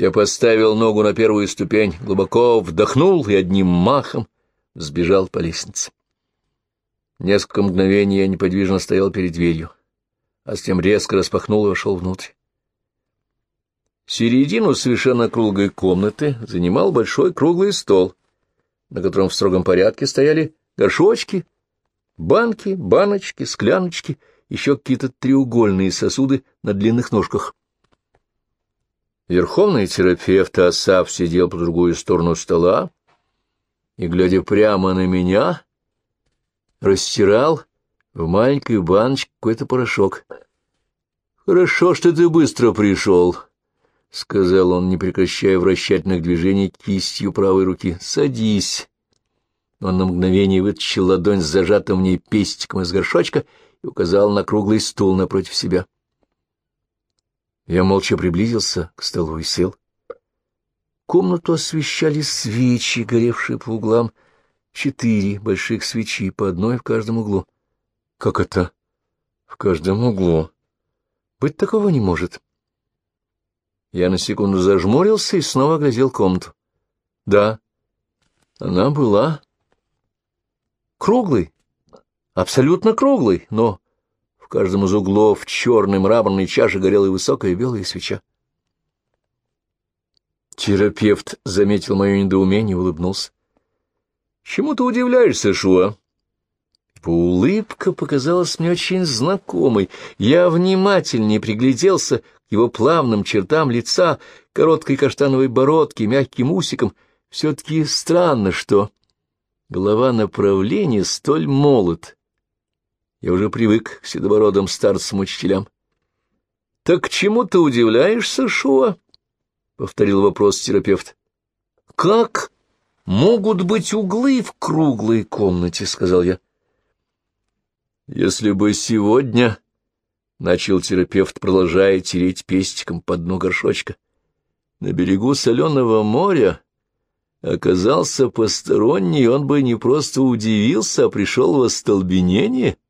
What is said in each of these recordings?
Я поставил ногу на первую ступень, глубоко вдохнул и одним махом сбежал по лестнице. Несколько мгновений я неподвижно стоял перед дверью, а затем резко распахнул и вошел внутрь. Середину совершенно круглой комнаты занимал большой круглый стол, на котором в строгом порядке стояли горшочки, банки, баночки, скляночки, еще какие-то треугольные сосуды на длинных ножках. Верховный терапевт Асав сидел по другую сторону стола и, глядя прямо на меня, растирал в маленькой баночке какой-то порошок. — Хорошо, что ты быстро пришел, — сказал он, не прекращая вращательных движений кистью правой руки. — Садись. Он на мгновение вытащил ладонь с зажатым в ней пестиком из горшочка и указал на круглый стул напротив себя. — я молча приблизился к столу и сел. Комнату освещали свечи, горевшие по углам, четыре больших свечи, по одной в каждом углу. Как это? В каждом углу? Быть такого не может. Я на секунду зажмурился и снова глядел комнату. Да, она была круглой, абсолютно круглой, но каждом из углов черной мраморной чаши горела высокая белая свеча. Терапевт заметил мое недоумение и улыбнулся. — Чему ты удивляешься, Шуа? Улыбка показалась мне очень знакомой. Я внимательнее пригляделся к его плавным чертам лица, короткой каштановой бородке, мягким усиком. Все-таки странно, что голова направления столь молод, я уже привык к седобородым старцам-учителям. — Так чему ты удивляешься, Шуа? — повторил вопрос терапевт. — Как могут быть углы в круглой комнате? — сказал я. — Если бы сегодня, — начал терапевт, продолжая тереть пестиком по дну горшочка, — на берегу соленого моря оказался посторонний, он бы не просто удивился, а пришел в остолбенение —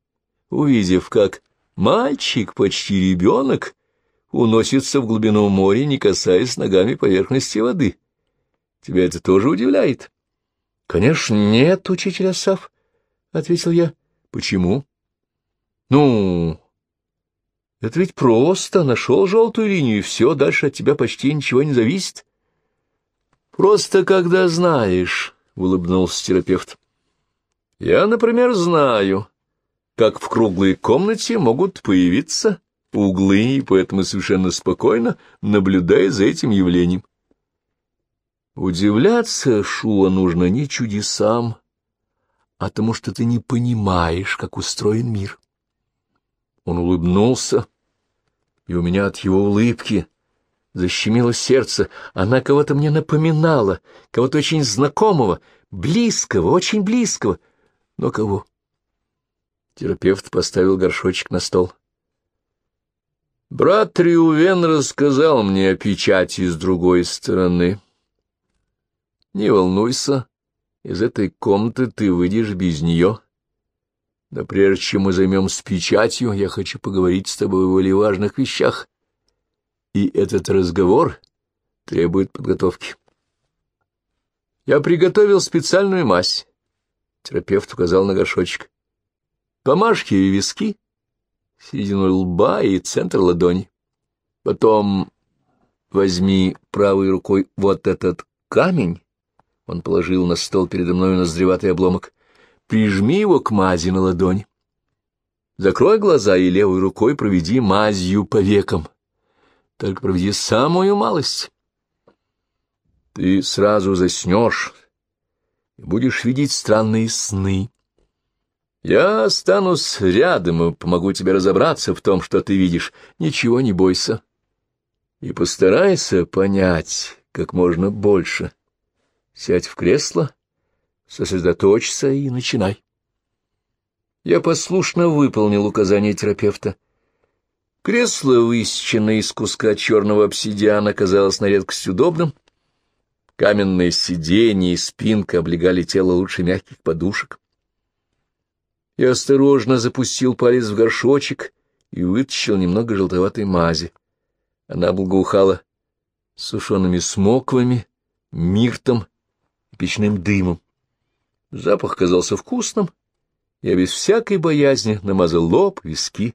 увидев, как мальчик, почти ребенок, уносится в глубину моря, не касаясь ногами поверхности воды. Тебя это тоже удивляет? — Конечно, нет, учитель Асав, — ответил я. — Почему? — Ну, это ведь просто. Нашел желтую линию, и все, дальше от тебя почти ничего не зависит. — Просто когда знаешь, — улыбнулся терапевт. — Я, например, знаю, как в круглой комнате могут появиться углы, и поэтому совершенно спокойно наблюдая за этим явлением. Удивляться, Шуа, нужно не чудесам, а тому, что ты не понимаешь, как устроен мир. Он улыбнулся, и у меня от его улыбки защемило сердце. Она кого-то мне напоминала, кого-то очень знакомого, близкого, очень близкого. Но кого? Терапевт поставил горшочек на стол. Брат Триувен рассказал мне о печати с другой стороны. Не волнуйся, из этой комнаты ты выйдешь без нее. Но прежде чем мы займемся печатью, я хочу поговорить с тобой о более важных вещах. И этот разговор требует подготовки. Я приготовил специальную мазь. Терапевт указал на горшочек. Помажь ей виски, середину лба и центр ладони. Потом возьми правой рукой вот этот камень, он положил на стол передо мной наздреватый обломок, прижми его к мази на ладони. Закрой глаза и левой рукой проведи мазью по векам. Только проведи самую малость. Ты сразу заснешь и будешь видеть странные сны. Я останусь рядом и помогу тебе разобраться в том, что ты видишь. Ничего не бойся. И постарайся понять как можно больше. Сядь в кресло, сосредоточься и начинай. Я послушно выполнил указание терапевта. Кресло, высеченное из куска черного обсидиана, казалось на редкость удобным. Каменные сиденья и спинка облегали тело лучше мягких подушек и осторожно запустил палец в горшочек и вытащил немного желтоватой мази. Она благоухала сушеными смоквами, миртом и печным дымом. Запах казался вкусным, я без всякой боязни намазал лоб, виски.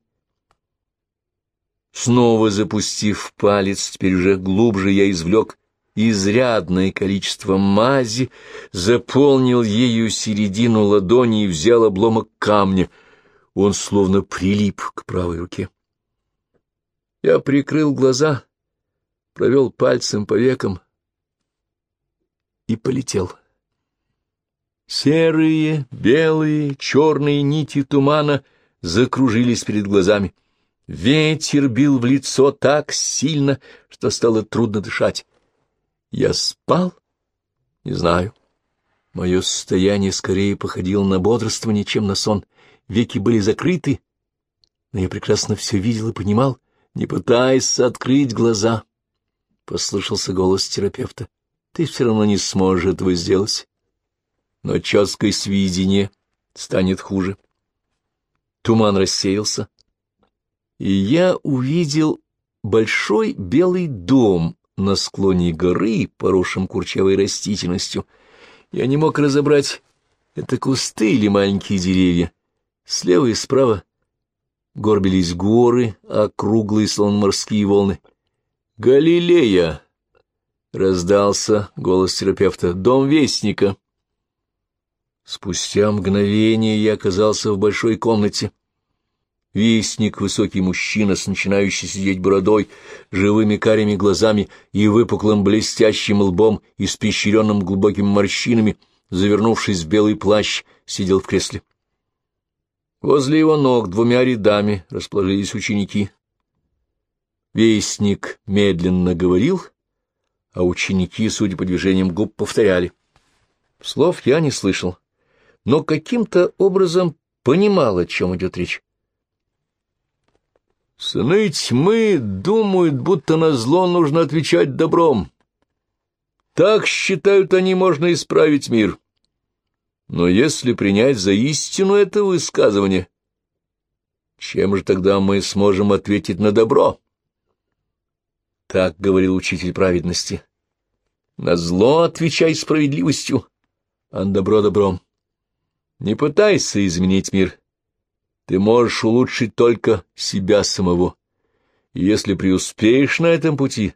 Снова запустив палец, теперь уже глубже я извлек изрядное количество мази, заполнил ею середину ладони и взял обломок камня. Он словно прилип к правой руке. Я прикрыл глаза, провел пальцем по векам и полетел. Серые, белые, черные нити тумана закружились перед глазами. Ветер бил в лицо так сильно, что стало трудно дышать. Я спал? Не знаю. Мое состояние скорее походило на бодрствование, чем на сон. Веки были закрыты, но я прекрасно все видел и понимал. Не пытайся открыть глаза, — послышался голос терапевта. Ты все равно не сможешь этого сделать. Но четкое свидение станет хуже. Туман рассеялся, и я увидел большой белый дом на склоне горы, поросшим курчавой растительностью. Я не мог разобрать, это кусты или маленькие деревья. Слева и справа горбились горы, а круглые, словно морские волны. «Галилея!» — раздался голос терапевта. «Дом Вестника!» Спустя мгновение я оказался в большой комнате. Вестник, высокий мужчина с начинающей сидеть бородой, живыми карими глазами и выпуклым блестящим лбом, испещренным глубокими морщинами, завернувшись в белый плащ, сидел в кресле. Возле его ног двумя рядами расположились ученики. Вестник медленно говорил, а ученики, судя по движениям губ, повторяли. Слов я не слышал, но каким-то образом понимал, о чем идет речь. Сыны тьмы думают, будто на зло нужно отвечать добром. Так считают они, можно исправить мир. Но если принять за истину это высказывание, чем же тогда мы сможем ответить на добро? Так говорил учитель праведности. На зло отвечай справедливостью, а на добро добром. Не пытайся изменить мир, ты можешь улучшить только себя самого. И если преуспеешь на этом пути,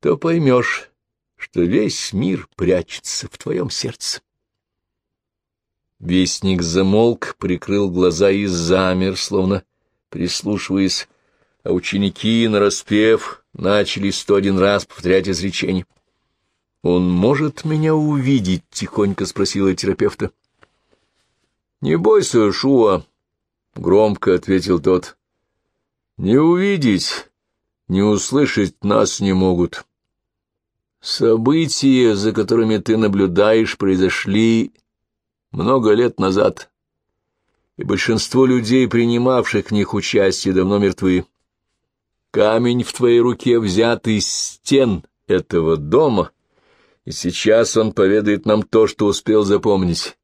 то поймешь, что весь мир прячется в твоем сердце. Вестник замолк, прикрыл глаза и замер, словно прислушиваясь, а ученики, нараспев, начали сто один раз повторять изречение. «Он может меня увидеть?» — тихонько спросила терапевта. «Не бойся, Шуа», — громко ответил тот. «Не увидеть, не услышать нас не могут. События, за которыми ты наблюдаешь, произошли много лет назад, и большинство людей, принимавших в них участие, давно мертвы. Камень в твоей руке взят из стен этого дома, и сейчас он поведает нам то, что успел запомнить.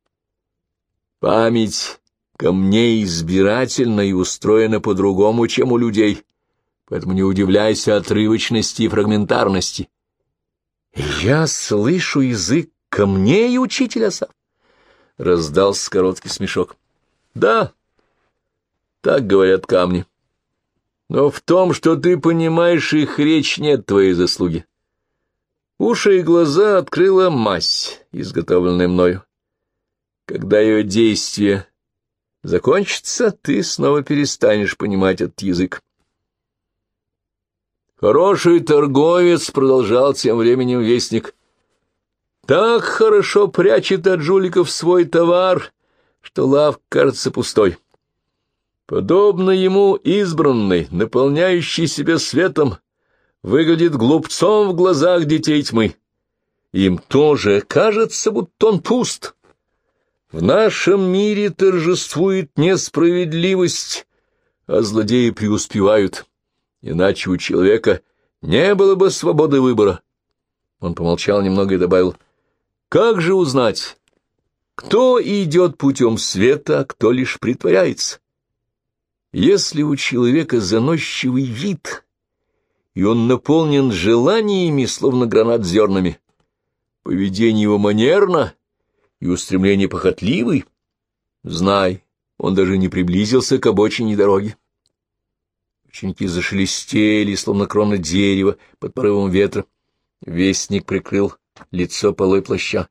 Память камней избирательна и устроена по-другому, чем у людей, поэтому не удивляйся отрывочности и фрагментарности. Я слышу язык камней, учитель Асав. Раздался короткий смешок. Да, так говорят камни. Но в том, что ты понимаешь их речь, нет твоей заслуги. Уши и глаза открыла мазь, изготовленная мною. Когда ее действие закончится, ты снова перестанешь понимать этот язык. Хороший торговец, — продолжал тем временем вестник, — так хорошо прячет от жуликов свой товар, что лавка кажется пустой. Подобно ему избранный, наполняющий себя светом, выглядит глупцом в глазах детей тьмы. Им тоже кажется, будто он пуст. В нашем мире торжествует несправедливость, а злодеи преуспевают, иначе у человека не было бы свободы выбора. Он помолчал немного и добавил, «Как же узнать, кто идет путем света, а кто лишь притворяется? Если у человека заносчивый вид, и он наполнен желаниями, словно гранат зернами. Поведение его манерно, и устремление похотливый. Знай, он даже не приблизился к обочине дороги. Ученики зашелестели, словно крона дерева под порывом ветра. Вестник прикрыл лицо полой плаща.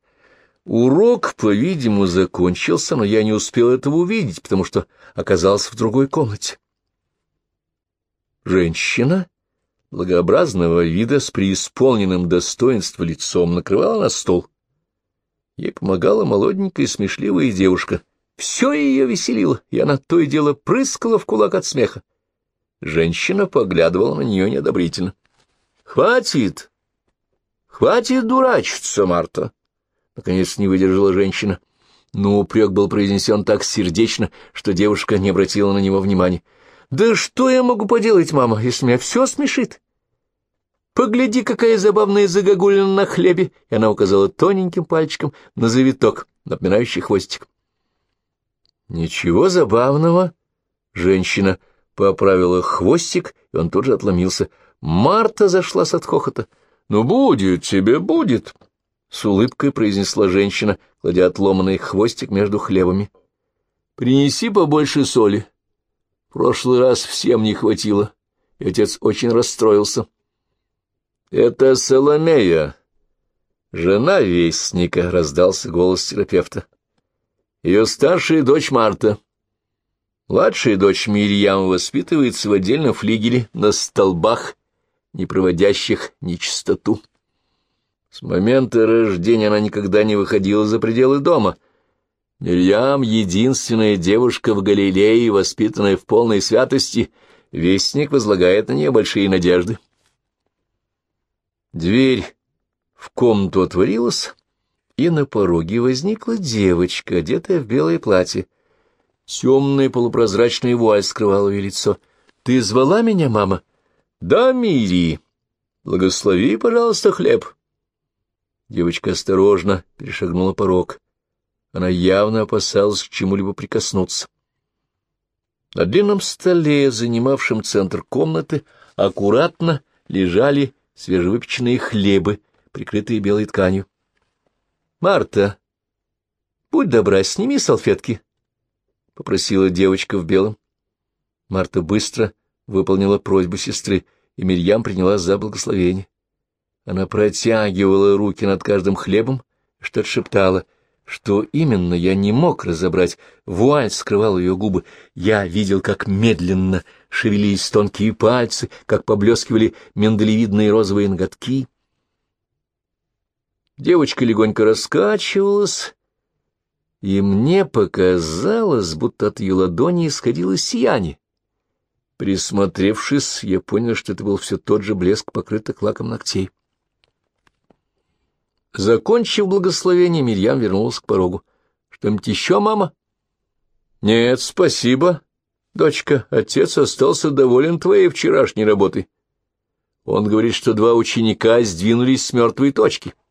Урок, по-видимому, закончился, но я не успел этого увидеть, потому что оказался в другой комнате. Женщина благообразного вида с преисполненным достоинством лицом накрывала на стол. Ей помогала молоденькая смешливая девушка. Все ее веселило, и она то и дело прыскала в кулак от смеха. Женщина поглядывала на нее неодобрительно. — Хватит! Хватит дурачиться, Марта! Наконец не выдержала женщина. Но упрек был произнесен так сердечно, что девушка не обратила на него внимания. — Да что я могу поделать, мама, если меня все смешит? Погляди, какая забавная загогулина на хлебе! И она указала тоненьким пальчиком на завиток, напоминающий хвостик. — Ничего забавного, женщина поправила хвостик, и он тут же отломился. Марта зашла с хохота. «Ну, будет тебе, будет!» — с улыбкой произнесла женщина, кладя отломанный хвостик между хлебами. «Принеси побольше соли. В прошлый раз всем не хватило, и отец очень расстроился». «Это Соломея, жена Вестника», — раздался голос терапевта. «Ее старшая дочь Марта». Младшая дочь Мирьям воспитывается в отдельном флигеле на столбах, не проводящих нечистоту. С момента рождения она никогда не выходила за пределы дома. Мирьям — единственная девушка в Галилее, воспитанная в полной святости, вестник возлагает на нее большие надежды. Дверь в комнату отворилась, и на пороге возникла девочка, одетая в белое платье. Темная полупрозрачная вуаль скрывала ее лицо. — Ты звала меня, мама? — Да, Мири. Благослови, пожалуйста, хлеб. Девочка осторожно перешагнула порог. Она явно опасалась к чему-либо прикоснуться. На длинном столе, занимавшем центр комнаты, аккуратно лежали свежевыпеченные хлебы, прикрытые белой тканью. — Марта, будь добра, сними салфетки, — попросила девочка в белом. Марта быстро выполнила просьбу сестры, и Мирьям приняла за благословение. Она протягивала руки над каждым хлебом, что-то шептала. Что именно, я не мог разобрать. Вуаль скрывал ее губы. Я видел, как медленно шевелились тонкие пальцы, как поблескивали миндалевидные розовые ноготки. Девочка легонько раскачивалась, и мне показалось, будто от ее ладони исходило сияние. Присмотревшись, я понял, что это был все тот же блеск покрытых лаком ногтей. Закончив благословение, Мирьям вернулась к порогу. — Что-нибудь еще, мама? — Нет, спасибо, дочка. Отец остался доволен твоей вчерашней работой. Он говорит, что два ученика сдвинулись с мертвой точки. —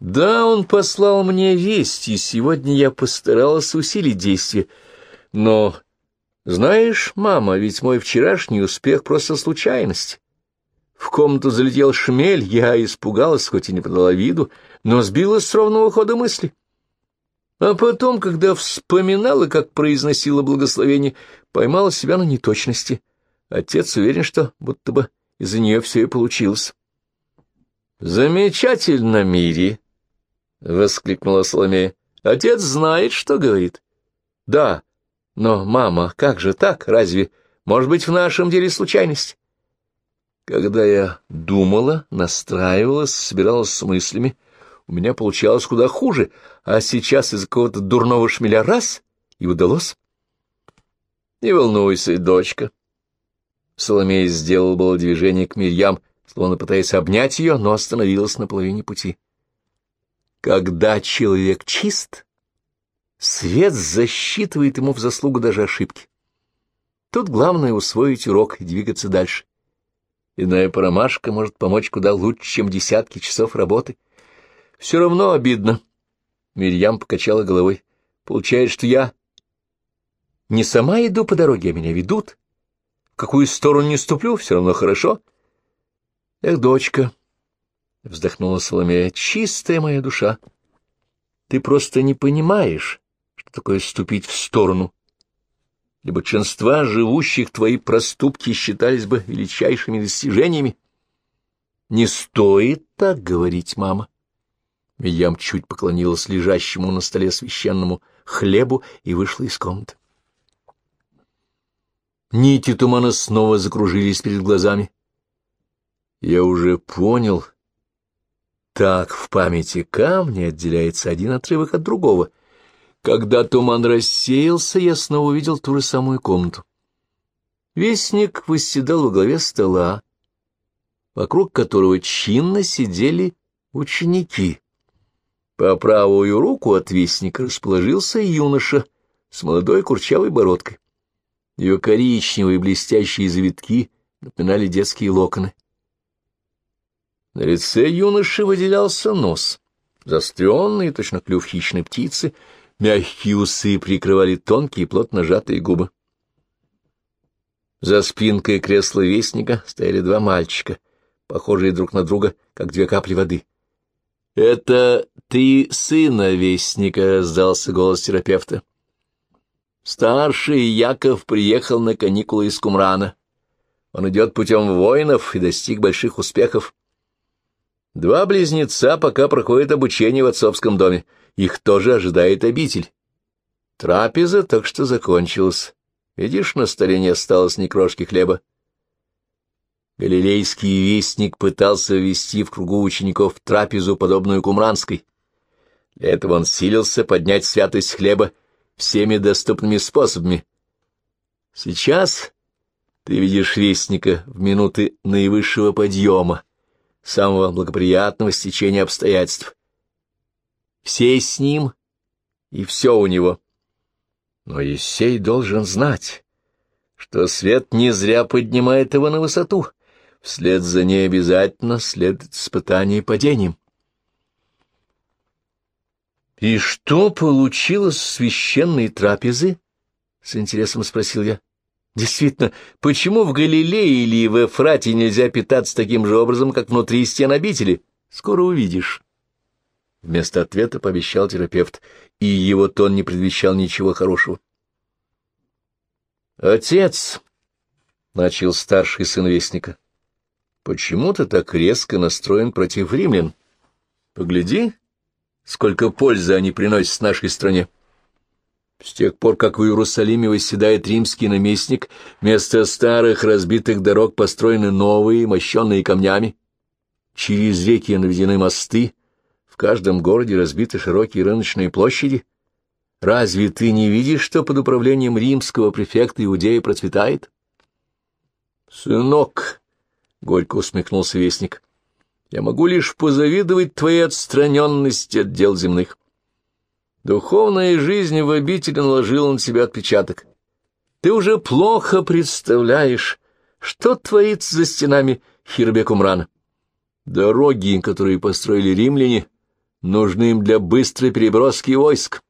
да, он послал мне весть, и сегодня я постаралась усилить действие. Но, знаешь, мама, ведь мой вчерашний успех просто случайность. В комнату залетел шмель, я испугалась, хоть и не подала виду, но сбилась с ровного хода мысли. А потом, когда вспоминала, как произносила благословение, поймала себя на неточности. Отец уверен, что будто бы из-за нее все и получилось. «Замечательно, Мири!» — воскликнула Соломея. — Отец знает, что говорит. — Да, но, мама, как же так? Разве может быть в нашем деле случайность? Когда я думала, настраивалась, собиралась с мыслями, у меня получалось куда хуже, а сейчас из-за какого-то дурного шмеля раз — и удалось. — Не волнуйся, дочка. Соломея сделала было движение к Мирьям, словно пытаясь обнять ее, но остановилась на половине пути. Когда человек чист, свет засчитывает ему в заслугу даже ошибки. Тут главное усвоить урок и двигаться дальше. Иная промашка может помочь куда лучше, чем десятки часов работы. Все равно обидно. Мирьям покачала головой. Получается, что я не сама иду по дороге, а меня ведут. В какую сторону не ступлю, все равно хорошо. Эх, дочка, — вздохнула Соломея, — чистая моя душа. Ты просто не понимаешь, что такое ступить в сторону. Для большинства живущих твои проступки считались бы величайшими достижениями. Не стоит так говорить, мама. Миям чуть поклонилась лежащему на столе священному хлебу и вышла из комнаты. Нити тумана снова закружились перед глазами. Я уже понял. Так в памяти камня отделяется один отрывок от другого. Когда туман рассеялся, я снова увидел ту же самую комнату. Вестник восседал во главе стола, вокруг которого чинно сидели ученики. По правую руку от вестника расположился юноша с молодой курчавой бородкой. Ее коричневые блестящие завитки напоминали детские локоны. На лице юноши выделялся нос, заостренный, точно клюв хищной птицы, мягкие усы прикрывали тонкие плотно сжатые губы. За спинкой кресла вестника стояли два мальчика, похожие друг на друга, как две капли воды. — Это ты сына вестника, — раздался голос терапевта. Старший Яков приехал на каникулы из Кумрана. Он идет путем воинов и достиг больших успехов. Два близнеца пока проходят обучение в отцовском доме. Их тоже ожидает обитель. Трапеза так что закончилась. Видишь, на столе не осталось ни крошки хлеба. Галилейский вестник пытался ввести в кругу учеников трапезу, подобную кумранской. Для этого он силился поднять святость хлеба всеми доступными способами. Сейчас ты видишь вестника в минуты наивысшего подъема, самого благоприятного стечения обстоятельств. Все с ним, и все у него. Но Есей должен знать, что свет не зря поднимает его на высоту. Вслед за ней обязательно следует испытание падением. — И что получилось с священной трапезы? — с интересом спросил я. — Действительно, почему в Галилее или в Эфрате нельзя питаться таким же образом, как внутри стен обители? Скоро увидишь. Вместо ответа пообещал терапевт, и его тон не предвещал ничего хорошего. — Отец, — начал старший сын Вестника, — Почему ты так резко настроен против римлян? Погляди, сколько пользы они приносят нашей стране. С тех пор, как в Иерусалиме восседает римский наместник, вместо старых разбитых дорог построены новые, мощенные камнями. Через реки наведены мосты, в каждом городе разбиты широкие рыночные площади. Разве ты не видишь, что под управлением римского префекта Иудея процветает? Сынок, — горько усмехнулся вестник. — Я могу лишь позавидовать твоей отстраненности от дел земных. Духовная жизнь в обители наложила на тебя отпечаток. Ты уже плохо представляешь, что творится за стенами Хирбекумрана. Дороги, которые построили римляне, нужны им для быстрой переброски войск.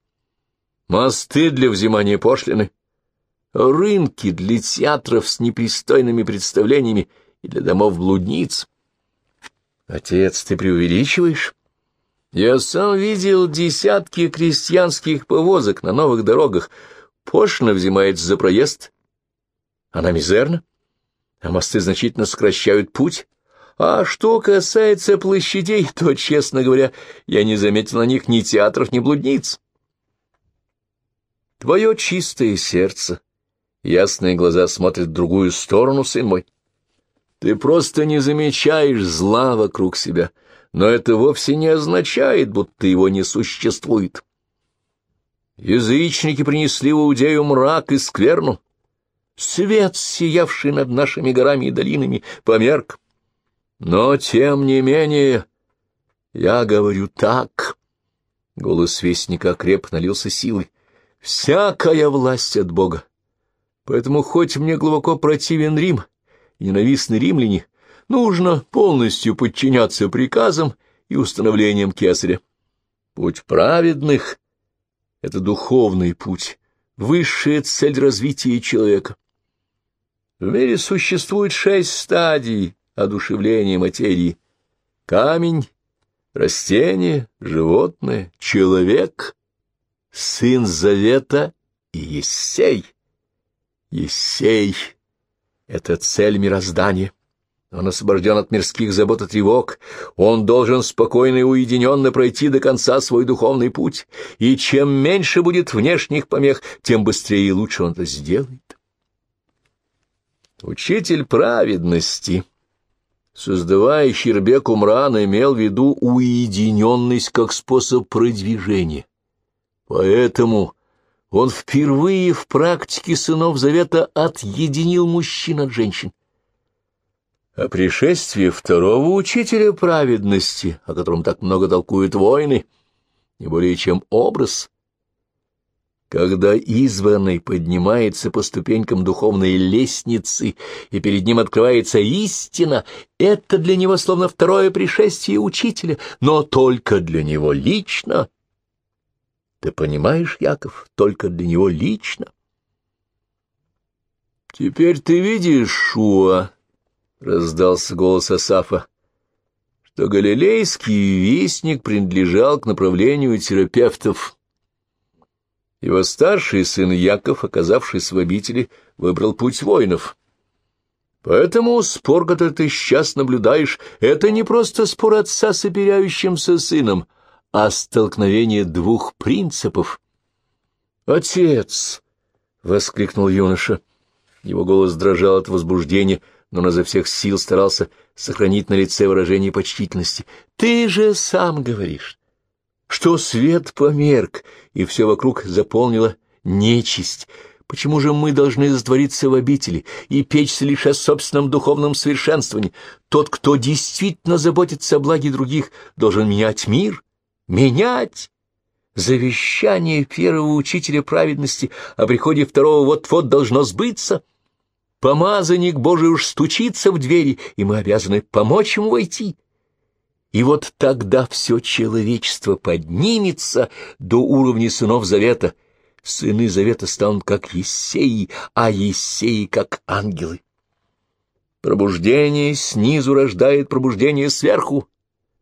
Мосты для взимания пошлины, рынки для театров с непристойными представлениями и для домов блудниц. Отец, ты преувеличиваешь? Я сам видел десятки крестьянских повозок на новых дорогах. Пошлина взимается за проезд. Она мизерна, а мосты значительно сокращают путь. А что касается площадей, то, честно говоря, я не заметил на них ни театров, ни блудниц. Твое чистое сердце, ясные глаза смотрят в другую сторону, сын мой. Ты просто не замечаешь зла вокруг себя, но это вовсе не означает, будто его не существует. Язычники принесли в Иудею мрак и скверну. Свет, сиявший над нашими горами и долинами, померк. Но, тем не менее, я говорю так. Голос вестника окреп, налился силой. Всякая власть от Бога. Поэтому хоть мне глубоко противен Рим, — ненавистны римляне, нужно полностью подчиняться приказам и установлениям кесаря. Путь праведных — это духовный путь, высшая цель развития человека. В мире существует шесть стадий одушевления материи. Камень, растение, животное, человек, сын Завета и Ессей. Ессей — это цель мироздания. Он освобожден от мирских забот и тревог. Он должен спокойно и уединенно пройти до конца свой духовный путь. И чем меньше будет внешних помех, тем быстрее и лучше он это сделает. Учитель праведности, создавая Хирбек Умран, имел в виду уединенность как способ продвижения. Поэтому он впервые в практике сынов Завета отъединил мужчин от женщин. А пришествие второго учителя праведности, о котором так много толкуют войны, не более чем образ. Когда избранный поднимается по ступенькам духовной лестницы, и перед ним открывается истина, это для него словно второе пришествие учителя, но только для него лично. Ты понимаешь, Яков, только для него лично. Теперь ты видишь, Шуа, — раздался голос Асафа, — что галилейский вестник принадлежал к направлению терапевтов. Его старший сын Яков, оказавшись в обители, выбрал путь воинов. Поэтому спор, который ты сейчас наблюдаешь, это не просто спор отца с оперяющимся сыном, а столкновение двух принципов. «Отец!» — воскликнул юноша. Его голос дрожал от возбуждения — но он изо всех сил старался сохранить на лице выражение почтительности. «Ты же сам говоришь, что свет померк, и все вокруг заполнило нечисть. Почему же мы должны затвориться в обители и печься лишь о собственном духовном совершенствовании? Тот, кто действительно заботится о благе других, должен менять мир, менять». Завещание первого учителя праведности о приходе второго вот-вот должно сбыться — Помазанник Божий уж стучится в двери, и мы обязаны помочь ему войти. И вот тогда все человечество поднимется до уровня сынов Завета. Сыны Завета станут как Ессеи, а Ессеи как ангелы. Пробуждение снизу рождает пробуждение сверху.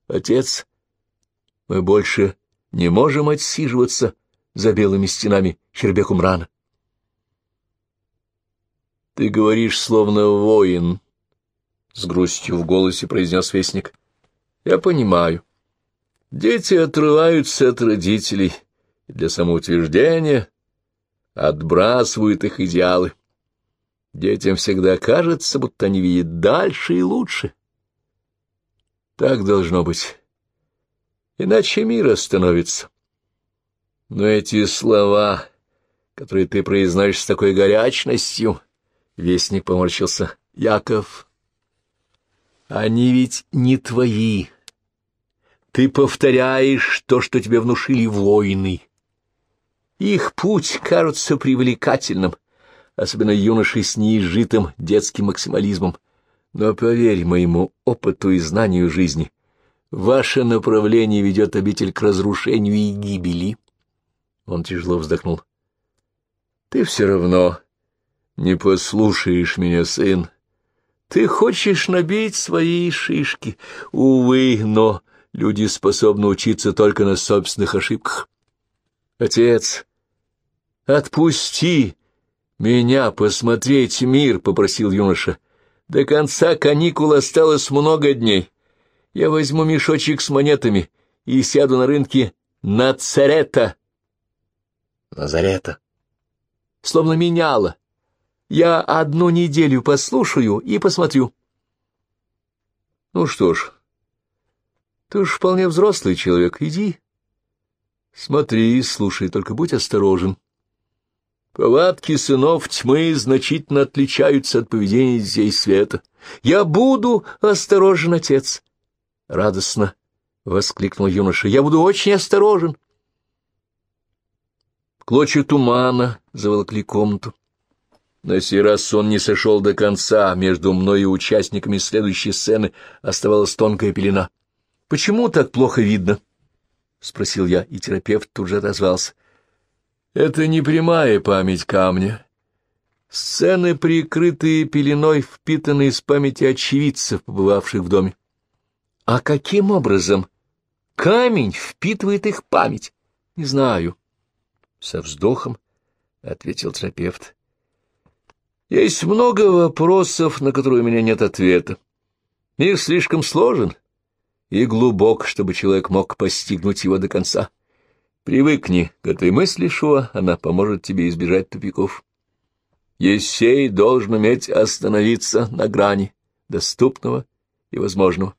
Отец, мы больше не можем отсиживаться за белыми стенами Хербекумрана. — Ты говоришь, словно воин, — с грустью в голосе произнес вестник. — Я понимаю. Дети отрываются от родителей для самоутверждения отбрасывают их идеалы. Детям всегда кажется, будто они видят дальше и лучше. Так должно быть. Иначе мир остановится. Но эти слова, которые ты произносишь с такой горячностью, Вестник поморщился. Яков, они ведь не твои. Ты повторяешь то, что тебе внушили воины. Их путь кажется привлекательным, особенно юношей с неизжитым детским максимализмом. Но поверь моему опыту и знанию жизни, ваше направление ведет обитель к разрушению и гибели. Он тяжело вздохнул. Ты все равно не послушаешь меня, сын. Ты хочешь набить свои шишки. Увы, но люди способны учиться только на собственных ошибках. Отец, отпусти меня посмотреть мир, — попросил юноша. До конца каникул осталось много дней. Я возьму мешочек с монетами и сяду на рынке Нацарета. Назарета. Словно меняла я одну неделю послушаю и посмотрю. Ну что ж, ты уж вполне взрослый человек, иди. Смотри, слушай, только будь осторожен. Повадки сынов тьмы значительно отличаются от поведения детей света. Я буду осторожен, отец. Радостно воскликнул юноша. Я буду очень осторожен. Клочья тумана заволокли комнату. На сей раз он не сошел до конца, между мной и участниками следующей сцены оставалась тонкая пелена. — Почему так плохо видно? — спросил я, и терапевт тут же отозвался. — Это не прямая память камня. Сцены, прикрытые пеленой, впитанные из памяти очевидцев, побывавших в доме. А каким образом камень впитывает их память? Не знаю. Со вздохом ответил терапевт. Есть много вопросов, на которые у меня нет ответа. Мир слишком сложен и глубок, чтобы человек мог постигнуть его до конца. Привыкни к этой мысли, Шуа, она поможет тебе избежать тупиков. Есей должен уметь остановиться на грани доступного и возможного.